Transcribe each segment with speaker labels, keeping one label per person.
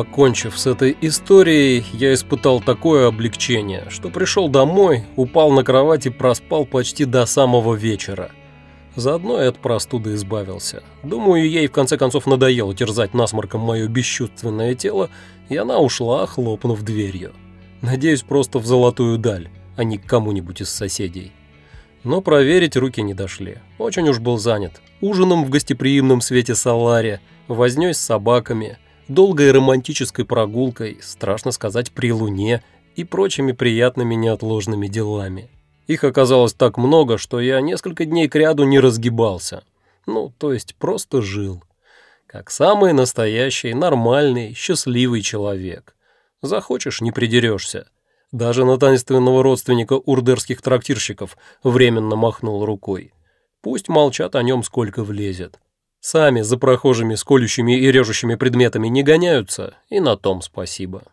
Speaker 1: Покончив с этой историей, я испытал такое облегчение, что пришел домой, упал на кровать и проспал почти до самого вечера. Заодно и от простуды избавился. Думаю, ей в конце концов надоело терзать насморком мое бесчувственное тело, и она ушла, хлопнув дверью. Надеюсь, просто в золотую даль, а не к кому-нибудь из соседей. Но проверить руки не дошли. Очень уж был занят. Ужином в гостеприимном свете Саларе, вознёй с собаками – долгой романтической прогулкой, страшно сказать, при луне и прочими приятными неотложными делами. Их оказалось так много, что я несколько дней кряду не разгибался. Ну, то есть просто жил. Как самый настоящий, нормальный, счастливый человек. Захочешь – не придерешься. Даже на таинственного родственника урдерских трактирщиков временно махнул рукой. Пусть молчат о нем сколько влезет. Сами за прохожими с колющими и режущими предметами не гоняются, и на том спасибо.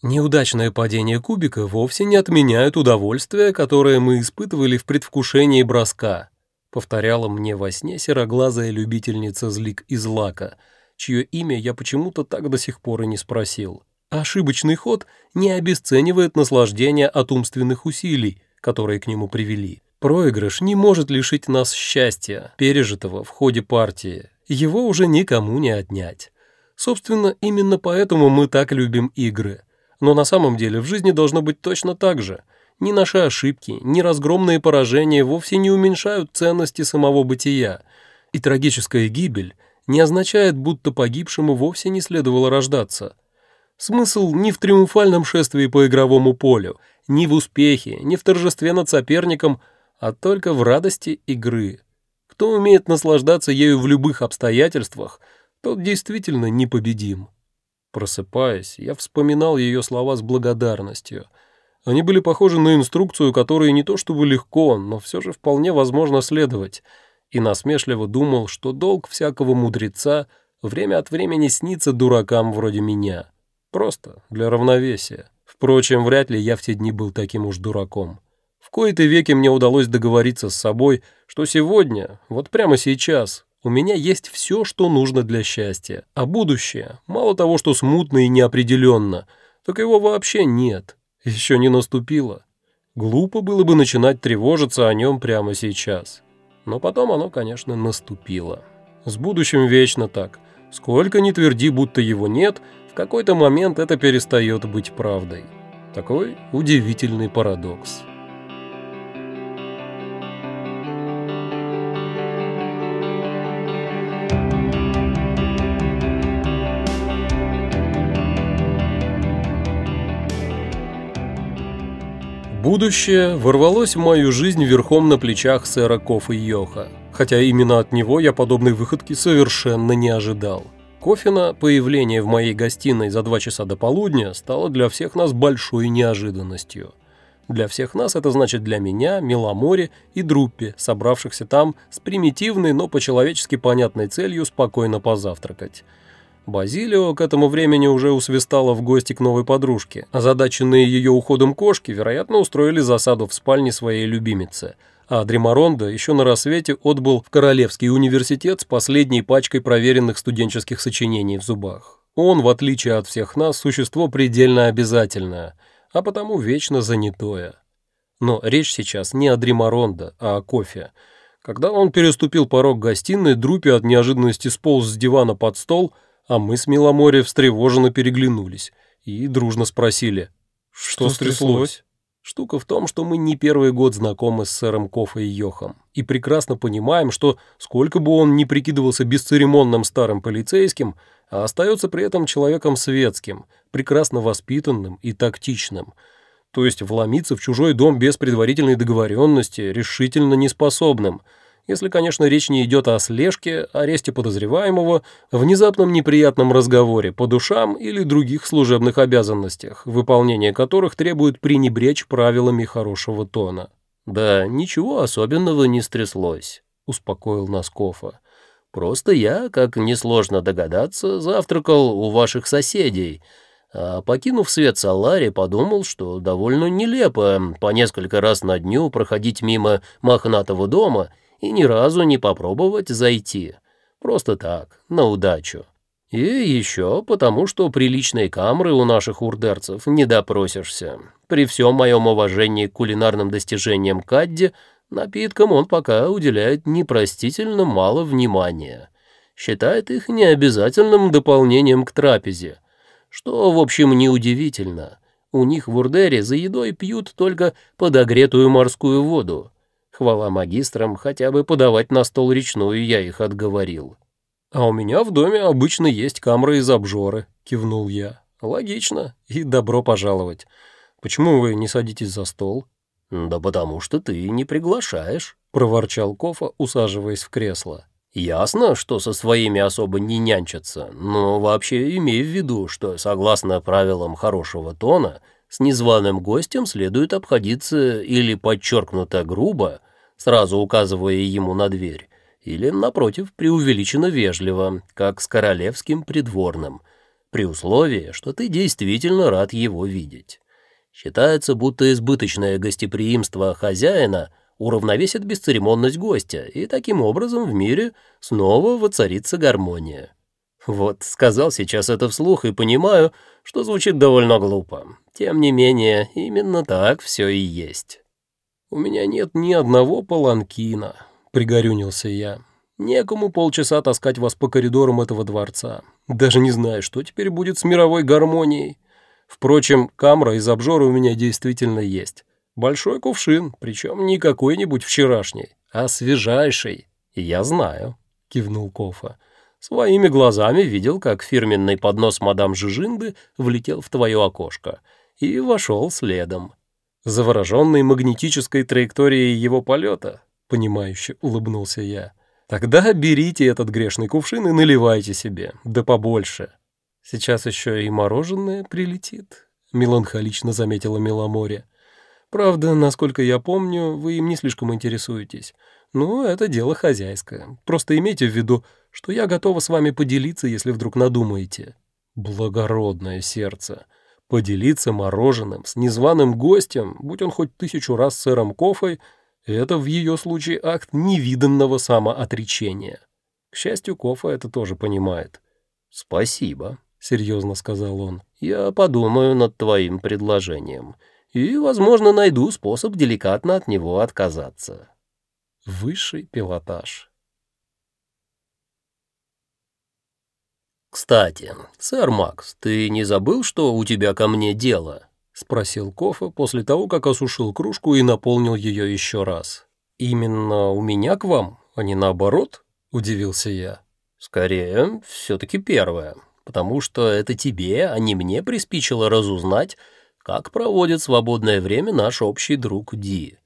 Speaker 1: Неудачное падение кубика вовсе не отменяет удовольствия, которое мы испытывали в предвкушении броска, повторяла мне во сне сероглазая любительница злик из лака, чье имя я почему-то так до сих пор и не спросил. Ошибочный ход не обесценивает наслаждение от умственных усилий, которые к нему привели. Проигрыш не может лишить нас счастья, пережитого в ходе партии. Его уже никому не отнять. Собственно, именно поэтому мы так любим игры. Но на самом деле в жизни должно быть точно так же. Ни наши ошибки, ни разгромные поражения вовсе не уменьшают ценности самого бытия. И трагическая гибель не означает, будто погибшему вовсе не следовало рождаться. Смысл не в триумфальном шествии по игровому полю, ни в успехе, ни в торжестве над соперником – а только в радости игры. Кто умеет наслаждаться ею в любых обстоятельствах, тот действительно непобедим. Просыпаясь, я вспоминал ее слова с благодарностью. Они были похожи на инструкцию, которой не то чтобы легко, но все же вполне возможно следовать, и насмешливо думал, что долг всякого мудреца время от времени снится дуракам вроде меня. Просто для равновесия. Впрочем, вряд ли я в те дни был таким уж дураком кои-то веки мне удалось договориться с собой, что сегодня, вот прямо сейчас, у меня есть все, что нужно для счастья, а будущее, мало того, что смутно и неопределенно, так его вообще нет, еще не наступило. Глупо было бы начинать тревожиться о нем прямо сейчас. Но потом оно, конечно, наступило. С будущим вечно так. Сколько ни тверди, будто его нет, в какой-то момент это перестает быть правдой. Такой удивительный парадокс. Будущее ворвалось в мою жизнь верхом на плечах сэра Кофа Йоха, хотя именно от него я подобной выходки совершенно не ожидал. Кофина появление в моей гостиной за два часа до полудня стало для всех нас большой неожиданностью. Для всех нас это значит для меня, Миломоре и Друппи, собравшихся там с примитивной, но по-человечески понятной целью спокойно позавтракать. Базилио к этому времени уже усвистала в гости к новой подружке. Озадаченные ее уходом кошки, вероятно, устроили засаду в спальне своей любимицы. А Дримаронда еще на рассвете отбыл в Королевский университет с последней пачкой проверенных студенческих сочинений в зубах. Он, в отличие от всех нас, существо предельно обязательное, а потому вечно занятое. Но речь сейчас не о Дримаронда, а о кофе. Когда он переступил порог гостиной, Друпи от неожиданности сполз с дивана под стол – а мы с Миломоре встревоженно переглянулись и дружно спросили, что, что стряслось? Штука в том, что мы не первый год знакомы с сэром Кофа и Йохом и прекрасно понимаем, что сколько бы он ни прикидывался бесцеремонным старым полицейским, а остается при этом человеком светским, прекрасно воспитанным и тактичным. То есть вломиться в чужой дом без предварительной договоренности решительно неспособным – если, конечно, речь не идет о слежке, аресте подозреваемого, внезапном неприятном разговоре по душам или других служебных обязанностях, выполнение которых требует пренебречь правилами хорошего тона. «Да, ничего особенного не стряслось», — успокоил Носкофа. «Просто я, как несложно догадаться, завтракал у ваших соседей». А покинув свет Салари, подумал, что довольно нелепо по несколько раз на дню проходить мимо мохнатого дома и ни разу не попробовать зайти.
Speaker 2: Просто так, на удачу. И еще потому, что приличной камры у наших урдерцев не допросишься. При всем моем уважении к кулинарным достижениям Кадди, напиткам он пока уделяет непростительно мало внимания. Считает их необязательным дополнением к трапезе. Что, в общем, неудивительно. У них в Урдере за едой пьют только подогретую морскую воду. Хвала магистрам, хотя бы подавать на стол речную я их отговорил.
Speaker 1: «А у меня в доме обычно есть камры из обжоры», — кивнул я. «Логично. И добро пожаловать. Почему вы не садитесь за стол?»
Speaker 2: «Да потому что ты не приглашаешь», —
Speaker 1: проворчал Кофа, усаживаясь в кресло.
Speaker 2: «Ясно, что со своими особо не нянчатся, но вообще имей в виду, что, согласно правилам хорошего тона, с незваным гостем следует обходиться или подчеркнуто грубо, сразу указывая ему на дверь, или, напротив, преувеличенно вежливо, как с королевским придворным, при условии, что ты действительно рад его видеть. Считается, будто избыточное гостеприимство хозяина уравновесит бесцеремонность гостя, и таким образом в мире снова воцарится гармония. Вот, сказал сейчас это вслух и понимаю, что звучит довольно глупо. Тем не менее, именно так все и есть.
Speaker 1: «У меня нет ни одного паланкина», — пригорюнился я. «Некому полчаса таскать вас по коридорам этого дворца. Даже не знаю, что теперь будет с мировой гармонией. Впрочем, камера из обжора у меня действительно есть. Большой кувшин, причем не какой-нибудь вчерашний, а свежайший. я знаю», — кивнул Кофа. «Своими глазами видел, как фирменный поднос мадам Жижинды влетел в твое окошко и вошел следом. Завороженный магнетической траекторией его полета, понимающе улыбнулся я. Тогда берите этот грешный кувшин и наливайте себе, да побольше. Сейчас еще и мороженое прилетит, меланхолично заметила Меломоре. Правда, насколько я помню, вы им не слишком интересуетесь. Но это дело хозяйское. Просто имейте в виду, что я готова с вами поделиться, если вдруг надумаете. Благородное сердце. Поделиться мороженым с незваным гостем, будь он хоть тысячу раз сэром Кофой, это в ее случае акт невиданного самоотречения. К счастью, Кофа это тоже понимает.
Speaker 2: «Спасибо», — серьезно сказал он. «Я подумаю над твоим предложением и, возможно, найду способ деликатно от него отказаться».
Speaker 1: Высший пилотаж.
Speaker 2: «Кстати, сэр Макс, ты не забыл, что у тебя ко мне дело?»
Speaker 1: — спросил Кофе после того, как осушил кружку и наполнил ее еще раз. «Именно у меня к вам, а не наоборот?» — удивился я.
Speaker 2: «Скорее, все-таки первое, потому что это тебе, а не мне приспичило разузнать, как проводит свободное время наш общий друг Ди.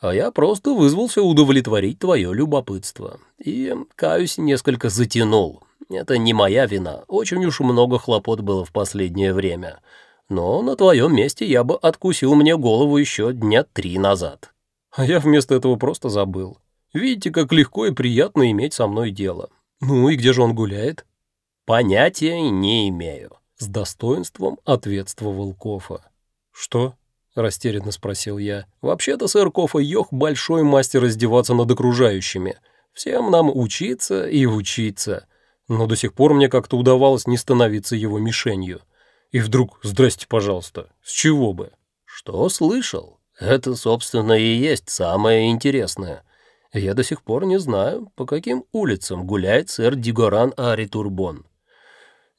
Speaker 2: А я просто вызвался удовлетворить твое любопытство. И, каюсь, несколько затянул. Это не моя вина, очень уж много хлопот было в последнее время» но на твоем месте я бы откусил мне голову еще дня три назад.
Speaker 1: А я вместо этого просто забыл. Видите, как легко и приятно иметь со мной дело. Ну и где же он гуляет?
Speaker 2: Понятия не имею.
Speaker 1: С достоинством ответствовал Кофа. Что? Растерянно спросил я. Вообще-то сэр Кофа Йох большой мастер издеваться над окружающими. Всем нам учиться и учиться. Но до сих пор мне как-то удавалось не становиться его мишенью. И вдруг, здрасте, пожалуйста, с чего бы?
Speaker 2: Что слышал? Это, собственно, и есть самое интересное. Я до сих пор не знаю, по каким улицам гуляет сэр Дигоран Ари Турбон.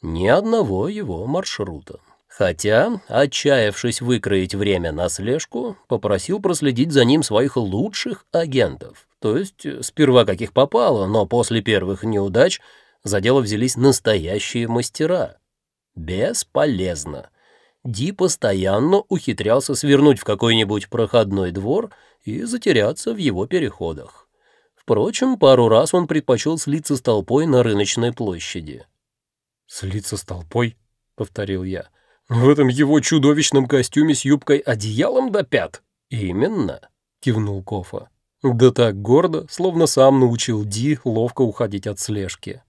Speaker 2: Ни одного его маршрута. Хотя, отчаявшись выкроить время на слежку, попросил проследить за ним своих лучших агентов. То есть, сперва каких попало, но после первых неудач за дело взялись настоящие мастера. Бесполезно. Ди постоянно ухитрялся свернуть в какой-нибудь проходной двор и затеряться в его переходах. Впрочем, пару раз он предпочел слиться с толпой на рыночной площади.
Speaker 1: «Слиться с толпой?» — повторил я. «В этом его чудовищном костюме с юбкой-одеялом до пят?»
Speaker 2: «Именно», — кивнул Кофа.
Speaker 1: Да так гордо, словно сам научил Ди ловко уходить от слежки.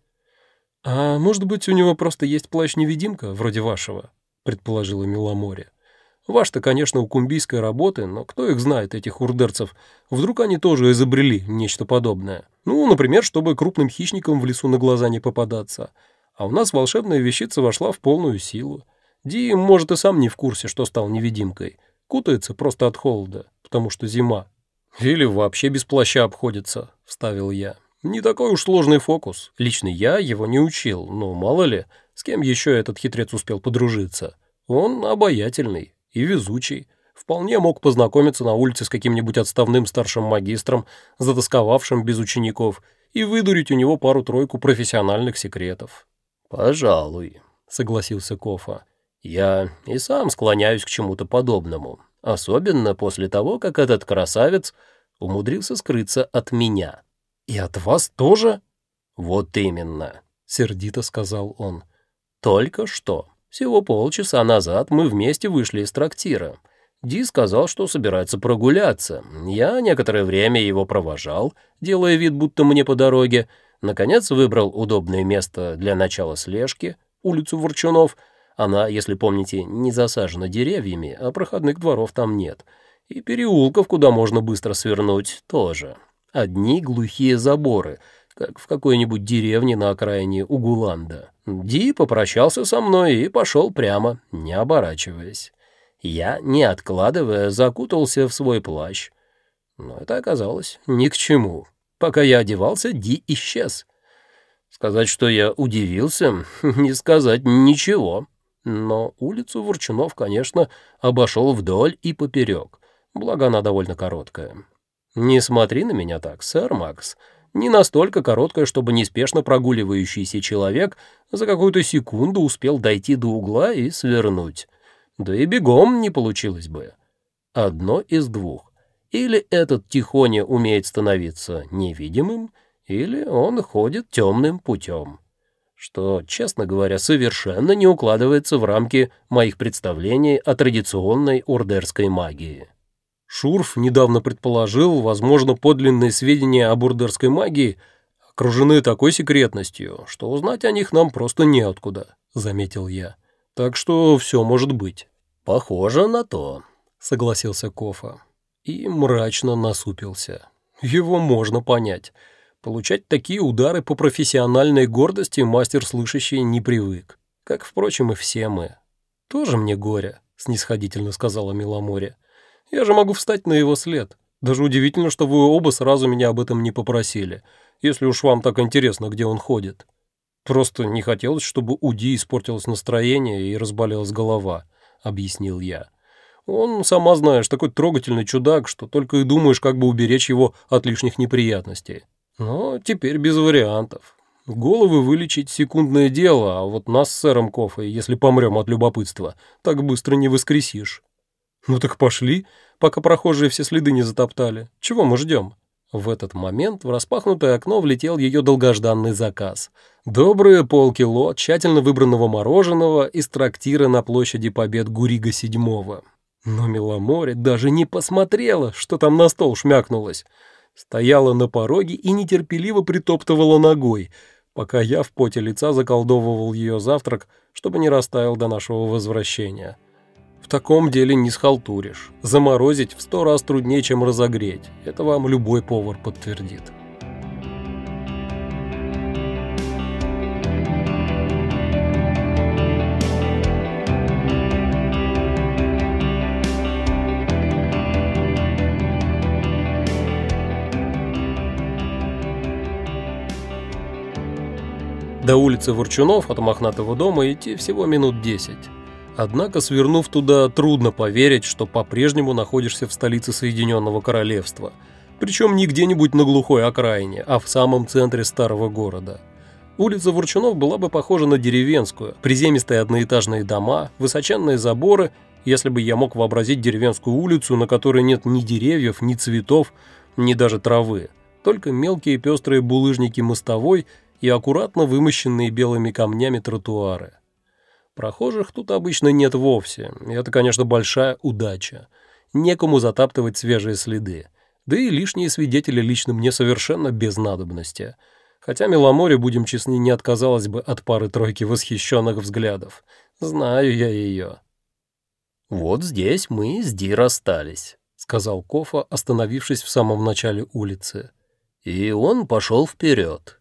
Speaker 1: «А может быть, у него просто есть плащ-невидимка, вроде вашего?» — предположила Миломоре. Ваш-то, конечно, у кумбийской работы, но кто их знает, этих урдерцев? Вдруг они тоже изобрели нечто подобное? Ну, например, чтобы крупным хищникам в лесу на глаза не попадаться. А у нас волшебная вещица вошла в полную силу. Ди, может, и сам не в курсе, что стал невидимкой. Кутается просто от холода, потому что зима. Или вообще без плаща обходится, вставил я. Не такой уж сложный фокус. Лично я его не учил, но мало ли, с кем еще этот хитрец успел подружиться. Он обаятельный и везучий. Вполне мог познакомиться на улице с каким-нибудь отставным старшим магистром, затасковавшим без учеников, и выдурить у него пару-тройку профессиональных секретов.
Speaker 2: «Пожалуй», — согласился
Speaker 1: Кофа.
Speaker 2: «Я и сам склоняюсь к чему-то подобному, особенно после того, как этот красавец умудрился скрыться от меня».
Speaker 1: «И от вас тоже?»
Speaker 2: «Вот именно», —
Speaker 1: сердито сказал он.
Speaker 2: «Только что. Всего полчаса назад мы вместе вышли из трактира. Ди сказал, что собирается прогуляться. Я некоторое время его провожал, делая вид, будто мне по дороге. Наконец выбрал удобное место для начала слежки, улицу Ворчунов. Она, если помните, не засажена деревьями, а проходных дворов там нет. И переулков, куда можно быстро свернуть, тоже. Одни глухие заборы, как в какой-нибудь деревне на окраине Угуланда. Ди попрощался со мной и пошел прямо, не оборачиваясь. Я, не откладывая, закутался в свой плащ. Но это оказалось ни к чему. Пока я одевался, Ди исчез. Сказать, что я удивился, не сказать ничего. Но улицу Ворчунов, конечно, обошел вдоль и поперек, благо она довольно короткая. Не смотри на меня так, сэр Макс. Не настолько короткая, чтобы неспешно прогуливающийся человек за какую-то секунду успел дойти до угла и свернуть. Да и бегом не получилось бы. Одно из двух. Или этот тихоня умеет становиться невидимым, или он ходит темным путем. Что, честно говоря, совершенно не укладывается в рамки моих представлений о традиционной ордерской магии.
Speaker 1: Шурф недавно предположил, возможно, подлинные сведения об ордерской магии окружены такой секретностью, что узнать о них нам просто неоткуда, заметил я. Так что все может быть.
Speaker 2: Похоже на то,
Speaker 1: согласился Кофа и мрачно насупился. Его можно понять. Получать такие удары по профессиональной гордости мастер слышащий не привык. Как, впрочем, и все мы. «Тоже мне горе», — снисходительно сказала Миломоре. Я же могу встать на его след. Даже удивительно, что вы оба сразу меня об этом не попросили, если уж вам так интересно, где он ходит. Просто не хотелось, чтобы у Ди испортилось настроение и разболелась голова», — объяснил я. «Он, сама знаешь, такой трогательный чудак, что только и думаешь, как бы уберечь его от лишних неприятностей. Но теперь без вариантов. Головы вылечить — секундное дело, а вот нас с сэром Кофой, если помрем от любопытства, так быстро не воскресишь». «Ну так пошли, пока прохожие все следы не затоптали. Чего мы ждем?» В этот момент в распахнутое окно влетел ее долгожданный заказ. Добрые полкило тщательно выбранного мороженого из трактира на площади Побед Гурига седьмого. Но Миломоре даже не посмотрела, что там на стол шмякнулось. Стояла на пороге и нетерпеливо притоптывала ногой, пока я в поте лица заколдовывал ее завтрак, чтобы не растаял до нашего возвращения. В таком деле не схалтуришь. Заморозить в сто раз труднее, чем разогреть. Это вам любой повар подтвердит. До улицы Ворчунов от Мохнатого дома идти всего минут десять. Однако, свернув туда, трудно поверить, что по-прежнему находишься в столице Соединенного Королевства. Причем не где-нибудь на глухой окраине, а в самом центре старого города. Улица Ворчунов была бы похожа на деревенскую. Приземистые одноэтажные дома, высоченные заборы, если бы я мог вообразить деревенскую улицу, на которой нет ни деревьев, ни цветов, ни даже травы. Только мелкие пестрые булыжники мостовой и аккуратно вымощенные белыми камнями тротуары. Прохожих тут обычно нет вовсе, и это, конечно, большая удача. Некому затаптывать свежие следы. Да и лишние свидетели лично мне совершенно без надобности. Хотя Меломоре, будем честны, не отказалась бы от пары-тройки восхищенных взглядов. Знаю я ее.
Speaker 2: Вот здесь мы с Ди расстались», — сказал Кофа, остановившись в самом начале улицы. И он пошел вперед.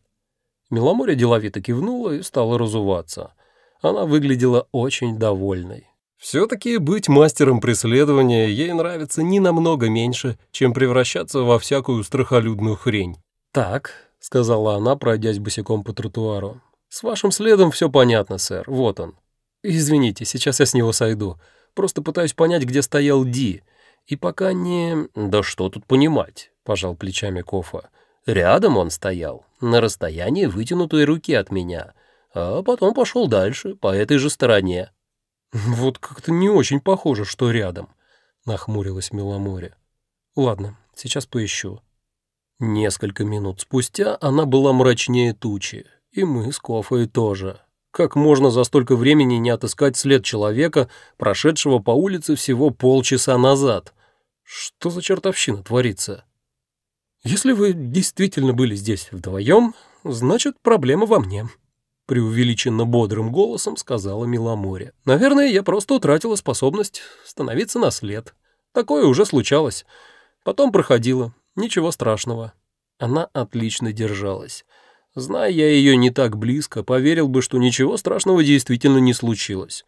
Speaker 1: Миломорья деловито кивнула и стала разуваться. Она выглядела очень довольной. Все-таки быть мастером преследования ей нравится не намного меньше, чем превращаться во всякую страхолюдную хрень. «Так», — сказала она, пройдясь босиком по тротуару, — «с вашим следом все понятно, сэр, вот он. Извините, сейчас я с него сойду. Просто пытаюсь понять, где стоял Ди. И пока не...»
Speaker 2: «Да что тут понимать?» — пожал плечами Кофа. «Рядом он стоял, на расстоянии вытянутой руки от меня, а потом пошел дальше, по этой же стороне».
Speaker 1: «Вот как-то не очень похоже, что рядом», — нахмурилась Миломоре. «Ладно, сейчас поищу». Несколько минут спустя она была мрачнее тучи, и мы с Кофой тоже. Как можно за столько времени не отыскать след человека, прошедшего по улице всего полчаса назад? Что за чертовщина творится? Если вы действительно были здесь вдвоем, значит, проблема во мне, преувеличенно бодрым голосом сказала Миломоре. «Наверное, я просто утратила способность становиться на след. Такое уже случалось. Потом проходило. Ничего страшного». Она отлично держалась. Зная я ее не так близко, поверил бы, что ничего страшного действительно не случилось.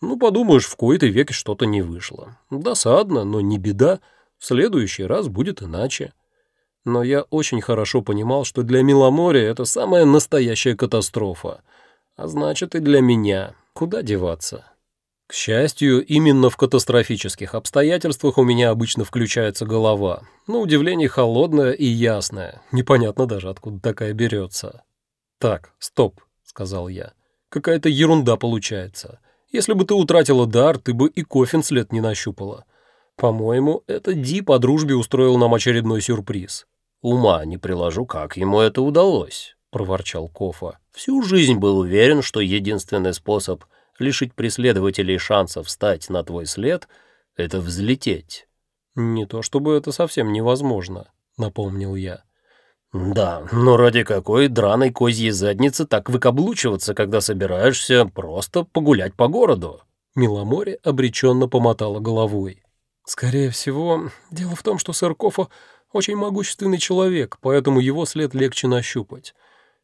Speaker 1: Ну, подумаешь, в кои-то веке что-то не вышло. Досадно, но не беда. В следующий раз будет иначе но я очень хорошо понимал, что для Миломорья это самая настоящая катастрофа. А значит, и для меня. Куда деваться? К счастью, именно в катастрофических обстоятельствах у меня обычно включается голова. На удивление холодная и ясная. Непонятно даже, откуда такая берется. «Так, стоп», — сказал я. «Какая-то ерунда получается. Если бы ты утратила дар, ты бы и кофин след не нащупала. По-моему, это Ди по дружбе устроил нам очередной сюрприз.
Speaker 2: «Ума не приложу, как ему это удалось», — проворчал Кофа. «Всю жизнь был уверен, что единственный способ лишить преследователей шансов встать на твой след — это взлететь».
Speaker 1: «Не то чтобы это совсем невозможно», — напомнил я.
Speaker 2: «Да, но ради какой драной козьей задницы так выкаблучиваться, когда собираешься просто погулять по городу?»
Speaker 1: Миломоре обреченно помотала головой. «Скорее всего, дело в том, что сэр Кофа очень могущественный человек, поэтому его след легче нащупать.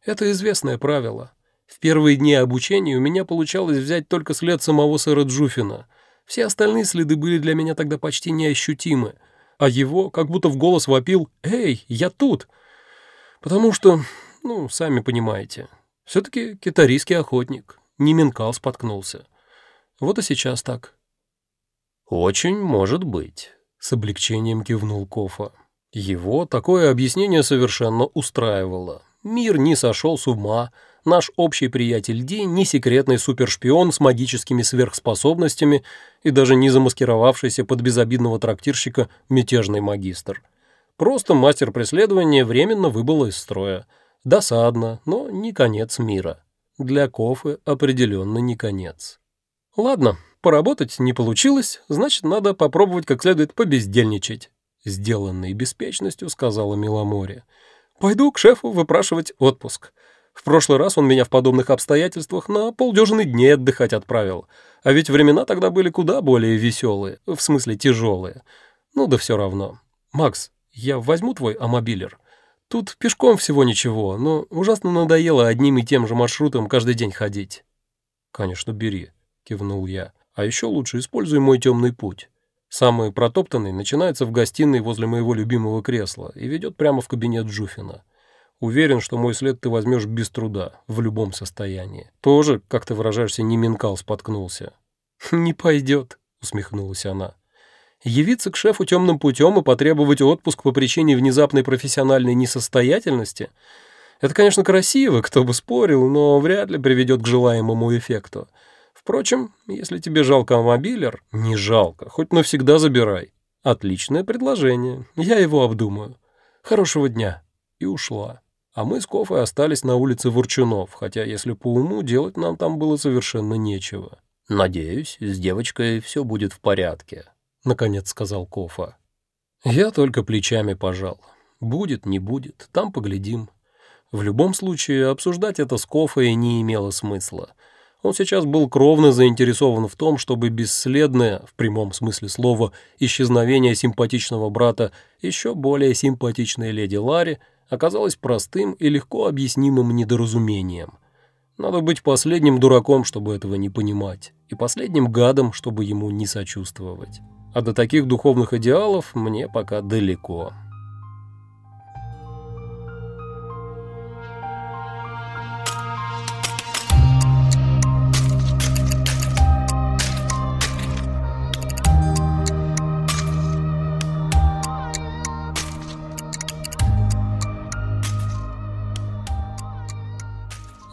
Speaker 1: Это известное правило. В первые дни обучения у меня получалось взять только след самого сэра Джуфина. Все остальные следы были для меня тогда почти неощутимы, а его как будто в голос вопил «Эй, я тут!» Потому что, ну, сами понимаете, все-таки китарийский охотник, не Минкал споткнулся. Вот и сейчас так.
Speaker 2: «Очень может быть», — с облегчением кивнул Кофа.
Speaker 1: Его такое объяснение совершенно устраивало. Мир не сошел с ума, наш общий приятель Ди не секретный супершпион с магическими сверхспособностями и даже не замаскировавшийся под безобидного трактирщика мятежный магистр. Просто мастер преследования временно выбыл из строя. Досадно, но не конец мира. Для Кофы определенно не конец. Ладно, поработать не получилось, значит, надо попробовать как следует побездельничать сделанной беспечностью сказала Миломоре. «Пойду к шефу выпрашивать отпуск. В прошлый раз он меня в подобных обстоятельствах на полдюжины дней отдыхать отправил. А ведь времена тогда были куда более веселые, в смысле тяжелые. Ну да все равно. Макс, я возьму твой амобилер. Тут пешком всего ничего, но ужасно надоело одним и тем же маршрутом каждый день ходить». «Конечно, бери», — кивнул я. «А еще лучше используй мой темный путь». Самый протоптанный начинается в гостиной возле моего любимого кресла и ведет прямо в кабинет Джуфина. Уверен, что мой след ты возьмешь без труда, в любом состоянии. Тоже, как ты выражаешься, не Минкал споткнулся. «Не пойдет», — усмехнулась она. «Явиться к шефу темным путем и потребовать отпуск по причине внезапной профессиональной несостоятельности — это, конечно, красиво, кто бы спорил, но вряд ли приведет к желаемому эффекту. Впрочем, если тебе жалко мобилер, не жалко, хоть навсегда забирай. Отличное предложение, я его обдумаю. Хорошего дня. И ушла. А мы с Кофой остались на улице Ворчунов, хотя, если по уму, делать нам там было совершенно нечего.
Speaker 2: «Надеюсь, с девочкой все будет в порядке», — наконец сказал Кофа.
Speaker 1: Я только плечами пожал. Будет, не будет, там поглядим. В любом случае, обсуждать это с Кофой не имело смысла — Он сейчас был кровно заинтересован в том, чтобы бесследное, в прямом смысле слова, исчезновение симпатичного брата еще более симпатичной леди Ларри оказалось простым и легко объяснимым недоразумением. Надо быть последним дураком, чтобы этого не понимать, и последним гадом, чтобы ему не сочувствовать. А до таких духовных идеалов мне пока далеко.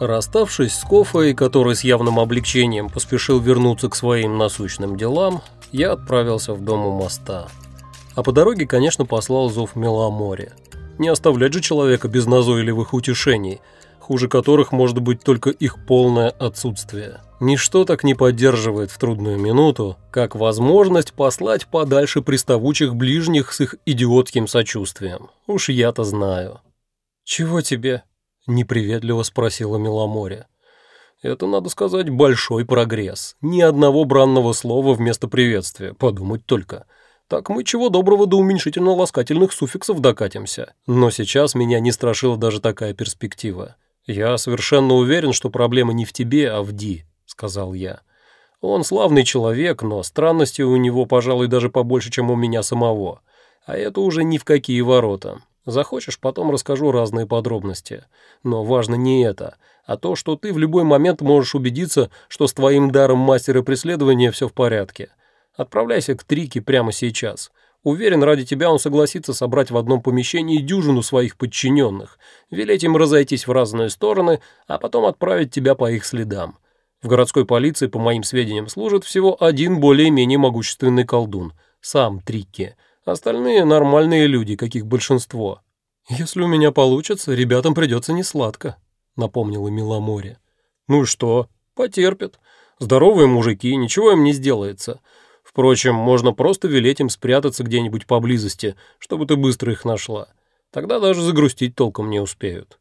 Speaker 1: Расставшись с Кофой, который с явным облегчением поспешил вернуться к своим насущным делам, я отправился в дом у моста. А по дороге, конечно, послал зов Меломоре. Не оставлять же человека без назойливых утешений, хуже которых может быть только их полное отсутствие. Ничто так не поддерживает в трудную минуту, как возможность послать подальше приставучих ближних с их идиотским сочувствием. Уж я-то знаю. «Чего тебе?» — неприветливо спросила Миломоре. «Это, надо сказать, большой прогресс. Ни одного бранного слова вместо приветствия, подумать только. Так мы чего доброго до уменьшительно-ласкательных суффиксов докатимся. Но сейчас меня не страшила даже такая перспектива. Я совершенно уверен, что проблема не в тебе, а в Ди», — сказал я. «Он славный человек, но странности у него, пожалуй, даже побольше, чем у меня самого. А это уже ни в какие ворота. Захочешь, потом расскажу разные подробности. Но важно не это, а то, что ты в любой момент можешь убедиться, что с твоим даром мастера преследования все в порядке. Отправляйся к Трике прямо сейчас. Уверен, ради тебя он согласится собрать в одном помещении дюжину своих подчиненных, велеть им разойтись в разные стороны, а потом отправить тебя по их следам. В городской полиции, по моим сведениям, служит всего один более-менее могущественный колдун, сам Трикки – Остальные нормальные люди, каких большинство. Если у меня получится, ребятам придется несладко, напомнила Миломоре. Ну и что? Потерпят. Здоровые мужики, ничего им не сделается. Впрочем, можно просто велеть им спрятаться где-нибудь поблизости, чтобы ты быстро их нашла. Тогда даже загрустить толком не успеют.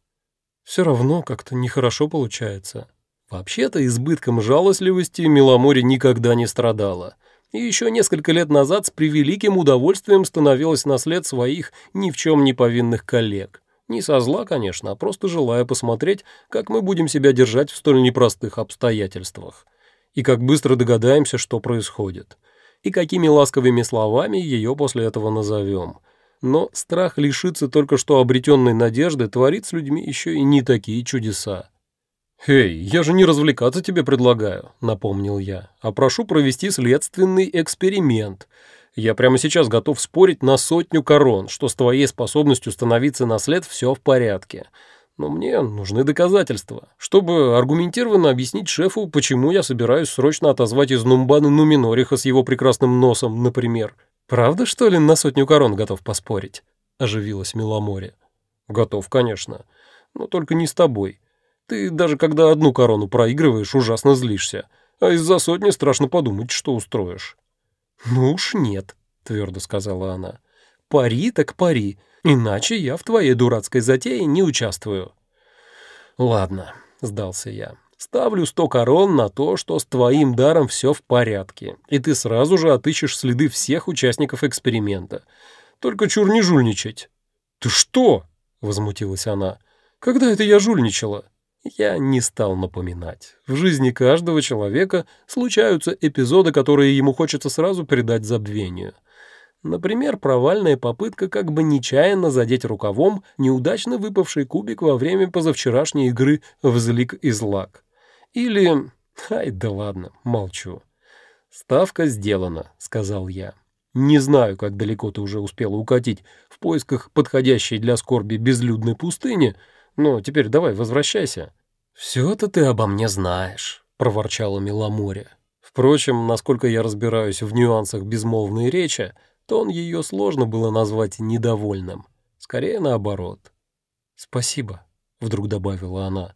Speaker 1: Все равно как-то нехорошо получается. Вообще-то избытком жалостливости Миломоре никогда не страдала и еще несколько лет назад с превеликим удовольствием становилась на след своих ни в чем не повинных коллег. Не со зла, конечно, а просто желая посмотреть, как мы будем себя держать в столь непростых обстоятельствах. И как быстро догадаемся, что происходит. И какими ласковыми словами ее после этого назовем. Но страх лишиться только что обретенной надежды творит с людьми еще и не такие чудеса. «Эй, я же не развлекаться тебе предлагаю», — напомнил я, «а прошу провести следственный эксперимент. Я прямо сейчас готов спорить на сотню корон, что с твоей способностью становиться на след все в порядке. Но мне нужны доказательства, чтобы аргументированно объяснить шефу, почему я собираюсь срочно отозвать из Нумбана Нуминориха с его прекрасным носом, например. Правда, что ли, на сотню корон готов поспорить?» — оживилась Миломоре. «Готов, конечно, но только не с тобой». Ты даже когда одну корону проигрываешь, ужасно злишься, а из-за сотни страшно подумать, что устроишь». «Ну уж нет», — твердо сказала она. «Пари так пари, иначе я в твоей дурацкой затее не участвую». «Ладно», — сдался я. «Ставлю сто корон на то, что с твоим даром все в порядке, и ты сразу же отыщешь следы всех участников эксперимента. Только чур не жульничать». «Ты что?» — возмутилась она. «Когда это я жульничала?» Я не стал напоминать. В жизни каждого человека случаются эпизоды, которые ему хочется сразу передать забвению. Например, провальная попытка как бы нечаянно задеть рукавом неудачно выпавший кубик во время позавчерашней игры в злик и злак. Или... Ай, да ладно, молчу. «Ставка сделана», — сказал я. «Не знаю, как далеко ты уже успела укатить в поисках подходящей для скорби безлюдной пустыни, — ну, теперь давай, возвращайся». «Все это ты обо мне знаешь», — проворчала Миломоре. Впрочем, насколько я разбираюсь в нюансах безмолвной речи, то он ее сложно было назвать недовольным. Скорее наоборот. «Спасибо», — вдруг добавила она.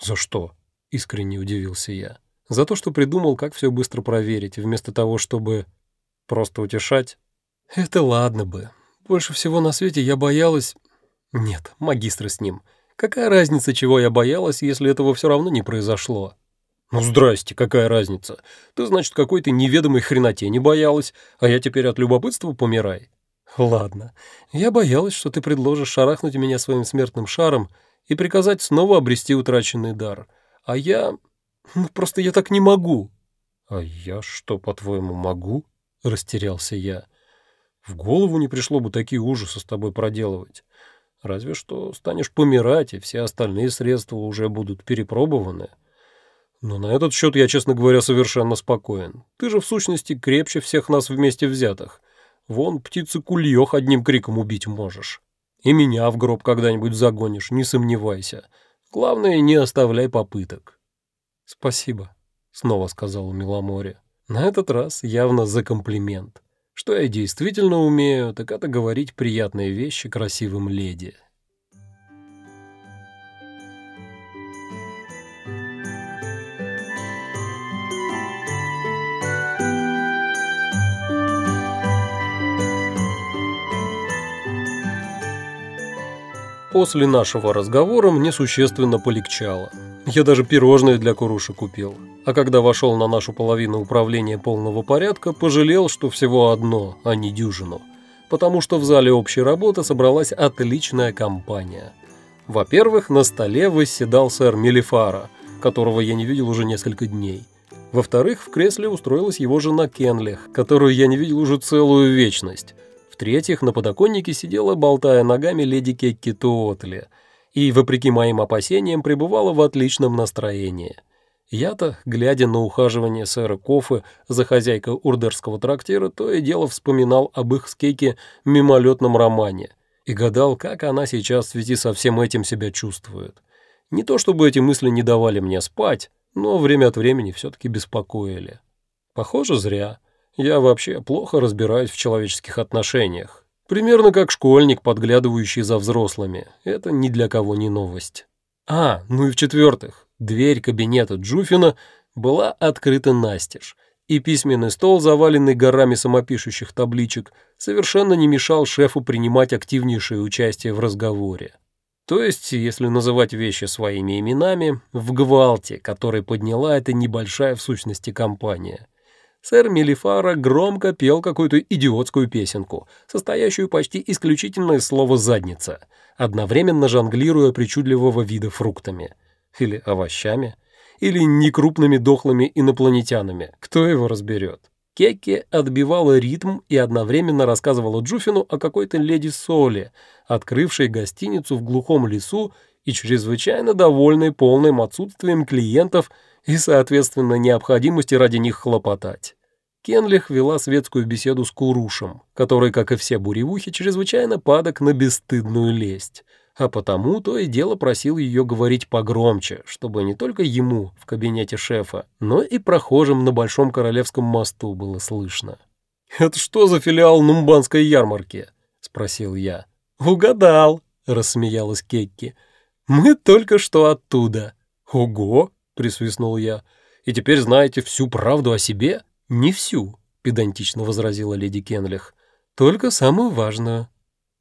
Speaker 1: «За что?» — искренне удивился я. «За то, что придумал, как все быстро проверить, вместо того, чтобы просто утешать?» «Это ладно бы. Больше всего на свете я боялась...» «Нет, магистра с ним. Какая разница, чего я боялась, если этого все равно не произошло? Ну, здрасте, какая разница? Ты, значит, какой-то неведомой хреноте не боялась, а я теперь от любопытства помирай. Ладно, я боялась, что ты предложишь шарахнуть меня своим смертным шаром и приказать снова обрести утраченный дар. А я... Ну, просто я так не могу. А я что, по-твоему, могу? Растерялся я. В голову не пришло бы такие ужасы с тобой проделывать. Разве что станешь помирать, и все остальные средства уже будут перепробованы. Но на этот счет я, честно говоря, совершенно спокоен. Ты же, в сущности, крепче всех нас вместе взятых. Вон птицы кульёх одним криком убить можешь. И меня в гроб когда-нибудь загонишь, не сомневайся. Главное, не оставляй попыток. Спасибо, снова сказала Миломоре. На этот раз явно за комплимент. Что я действительно умею, так это говорить приятные вещи красивым леди. После нашего разговора мне существенно полегчало. Я даже пирожные для Куруши купил. А когда вошел на нашу половину управления полного порядка, пожалел, что всего одно, а не дюжину. Потому что в зале общей работы собралась отличная компания. Во-первых, на столе восседал сэр Мелифара, которого я не видел уже несколько дней. Во-вторых, в кресле устроилась его жена Кенлих, которую я не видел уже целую вечность – в-третьих, на подоконнике сидела, болтая ногами, леди Кекки Туотли, и, вопреки моим опасениям, пребывала в отличном настроении. Я-то, глядя на ухаживание сэра Кофы за хозяйкой урдерского трактира, то и дело вспоминал об их с Кейки мимолетном романе и гадал, как она сейчас в связи со всем этим себя чувствует. Не то чтобы эти мысли не давали мне спать, но время от времени все-таки беспокоили. Похоже, зря. Я вообще плохо разбираюсь в человеческих отношениях. Примерно как школьник, подглядывающий за взрослыми. Это ни для кого не новость. А, ну и в-четвертых, дверь кабинета Джуфина была открыта настежь, и письменный стол, заваленный горами самопишущих табличек, совершенно не мешал шефу принимать активнейшее участие в разговоре. То есть, если называть вещи своими именами, в гвалте, который подняла эта небольшая в сущности компания – сэр Мелифара громко пел какую-то идиотскую песенку, состоящую почти исключительно из слова «задница», одновременно жонглируя причудливого вида фруктами. Или овощами. Или некрупными дохлыми инопланетянами. Кто его разберет? Кекке отбивала ритм и одновременно рассказывала Джуфину о какой-то леди Соли, открывшей гостиницу в глухом лесу и чрезвычайно довольной полным отсутствием клиентов и, соответственно, необходимости ради них хлопотать. Кенлих вела светскую беседу с Курушем, который, как и все буревухи, чрезвычайно падок на бесстыдную лесть, а потому то и дело просил ее говорить погромче, чтобы не только ему в кабинете шефа, но и прохожим на Большом Королевском мосту было слышно. «Это что за филиал Нумбанской ярмарки?» — спросил я. «Угадал», — рассмеялась Кекки. «Мы только что оттуда». «Ого!» — присвистнул я. «И теперь знаете всю правду о себе?» «Не всю», — педантично возразила леди Кенлих, — «только самую важную».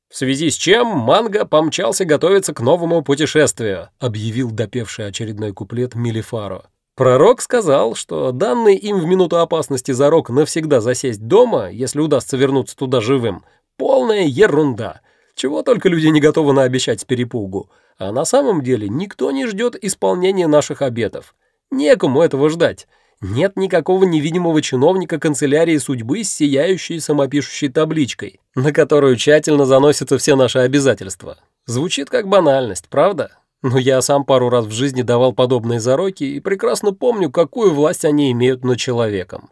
Speaker 1: «В связи с чем Манго помчался готовиться к новому путешествию», — объявил допевший очередной куплет Мелифаро. Пророк сказал, что данный им в минуту опасности зарок навсегда засесть дома, если удастся вернуться туда живым, полная ерунда. Чего только люди не готовы наобещать с перепугу. А на самом деле никто не ждет исполнения наших обетов. Некому этого ждать. Нет никакого невидимого чиновника канцелярии судьбы с сияющей самопишущей табличкой, на которую тщательно заносятся все наши обязательства. Звучит как банальность, правда? Но я сам пару раз в жизни давал подобные зароки и прекрасно помню, какую власть они имеют над человеком.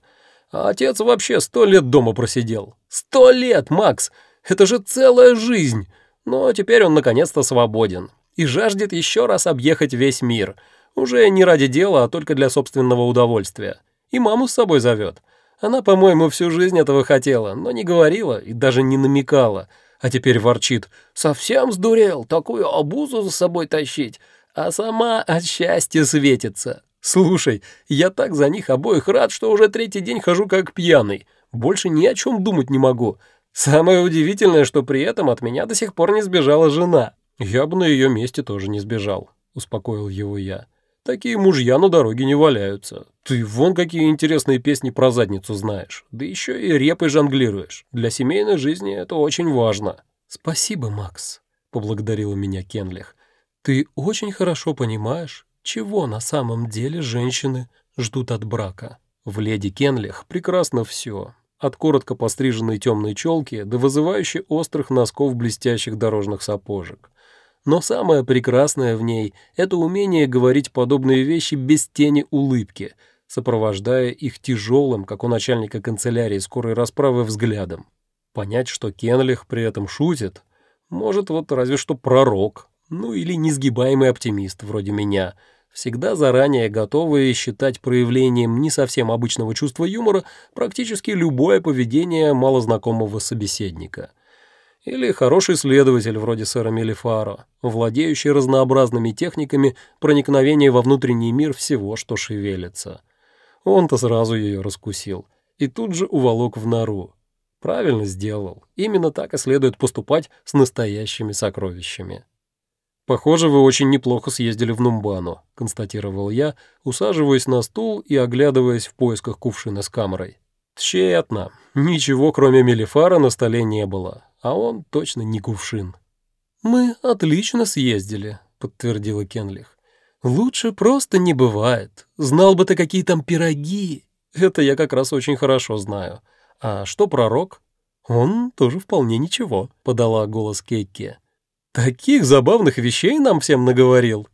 Speaker 1: А отец вообще сто лет дома просидел. Сто лет, Макс! Это же целая жизнь! Но теперь он наконец-то свободен и жаждет еще раз объехать весь мир — уже не ради дела, а только для собственного удовольствия. И маму с собой зовет. Она, по-моему, всю жизнь этого хотела, но не говорила и даже не намекала. А теперь ворчит. «Совсем сдурел, такую обузу за собой тащить, а сама от счастья светится. Слушай, я так за них обоих рад, что уже третий день хожу как пьяный. Больше ни о чем думать не могу. Самое удивительное, что при этом от меня до сих пор не сбежала жена. Я бы на ее месте тоже не сбежал», — успокоил его я. Такие мужья на дороге не валяются. Ты вон какие интересные песни про задницу знаешь. Да еще и репой жонглируешь. Для семейной жизни это очень важно». «Спасибо, Макс», — поблагодарила меня Кенлих. «Ты очень хорошо понимаешь, чего на самом деле женщины ждут от брака». В леди Кенлих прекрасно все, от коротко постриженной темной челки до вызывающей острых носков блестящих дорожных сапожек. Но самое прекрасное в ней — это умение говорить подобные вещи без тени улыбки, сопровождая их тяжелым, как у начальника канцелярии скорой расправы, взглядом. Понять, что Кенлих при этом шутит, может вот разве что пророк, ну или несгибаемый оптимист вроде меня — всегда заранее готовые считать проявлением не совсем обычного чувства юмора практически любое поведение малознакомого собеседника. Или хороший следователь вроде сэра Мелифаро, владеющий разнообразными техниками проникновения во внутренний мир всего, что шевелится. Он-то сразу ее раскусил и тут же уволок в нору. Правильно сделал. Именно так и следует поступать с настоящими сокровищами. «Похоже, вы очень неплохо съездили в Нумбану», — констатировал я, усаживаясь на стул и оглядываясь в поисках кувшина с камерой. Тщетно. Ничего, кроме мелифара, на столе не было, а он точно не кувшин. «Мы отлично съездили», — подтвердила Кенлих. «Лучше просто не бывает. Знал бы ты, какие там пироги. Это я как раз очень хорошо знаю. А что пророк?» «Он тоже вполне ничего», — подала голос Кейки. «Таких забавных вещей нам всем наговорил»,